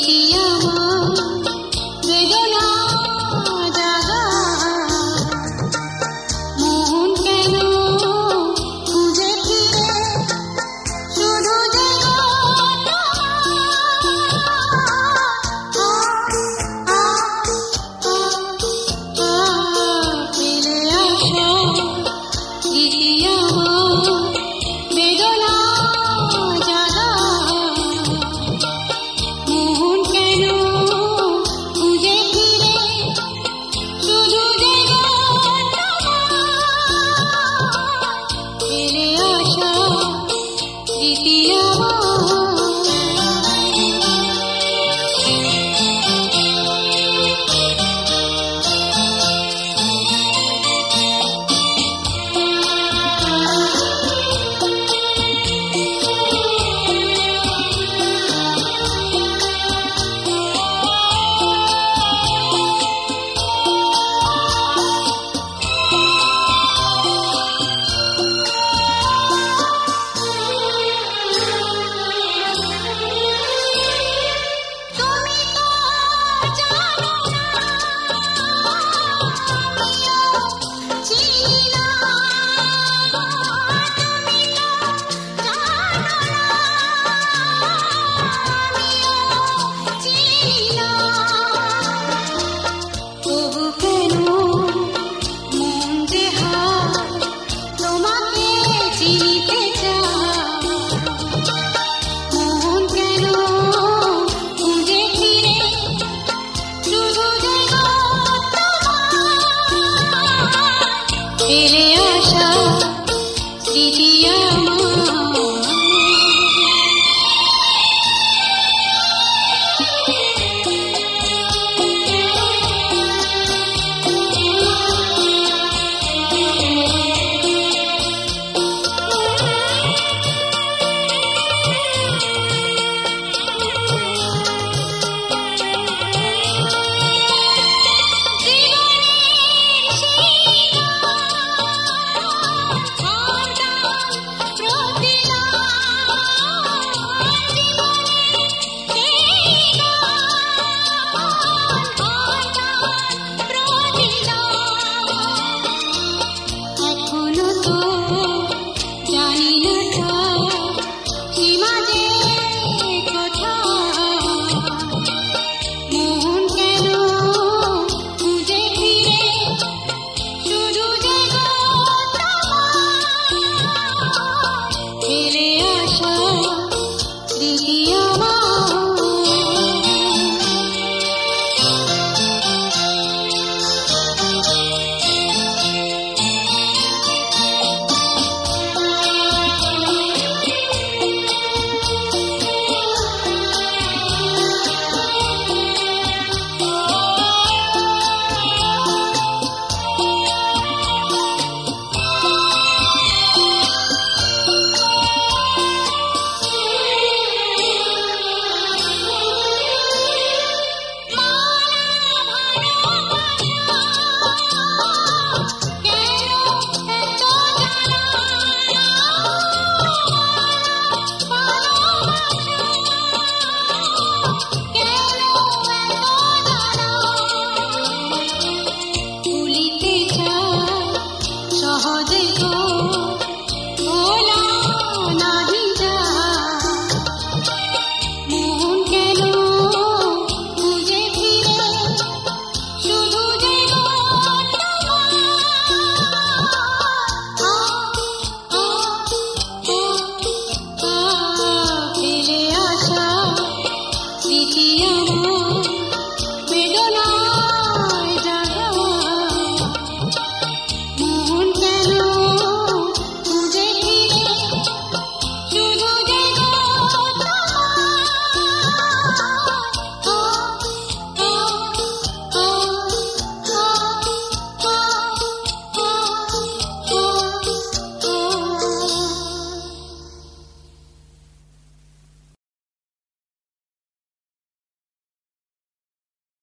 खुशियों y